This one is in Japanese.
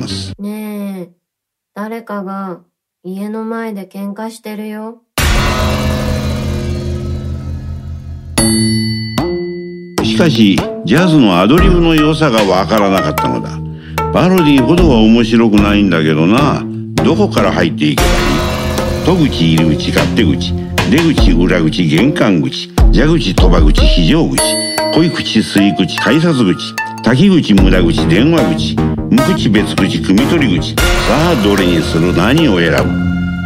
ます。ねえ、誰かが家の前で喧嘩してるよ。しかし、ジャズのアドリブの良さがわからなかったのだ。パロディほどは面白くないんだけどな。どこから入っていけばいい？戸口、入り口、勝手口、出口、裏口、玄関口、蛇口、鳥羽口、非常口、恋口、吸い口、改札口、滝口、無駄口、電話口、無口、別口、汲み取り口。さあ、どれにする？何を選ぶ？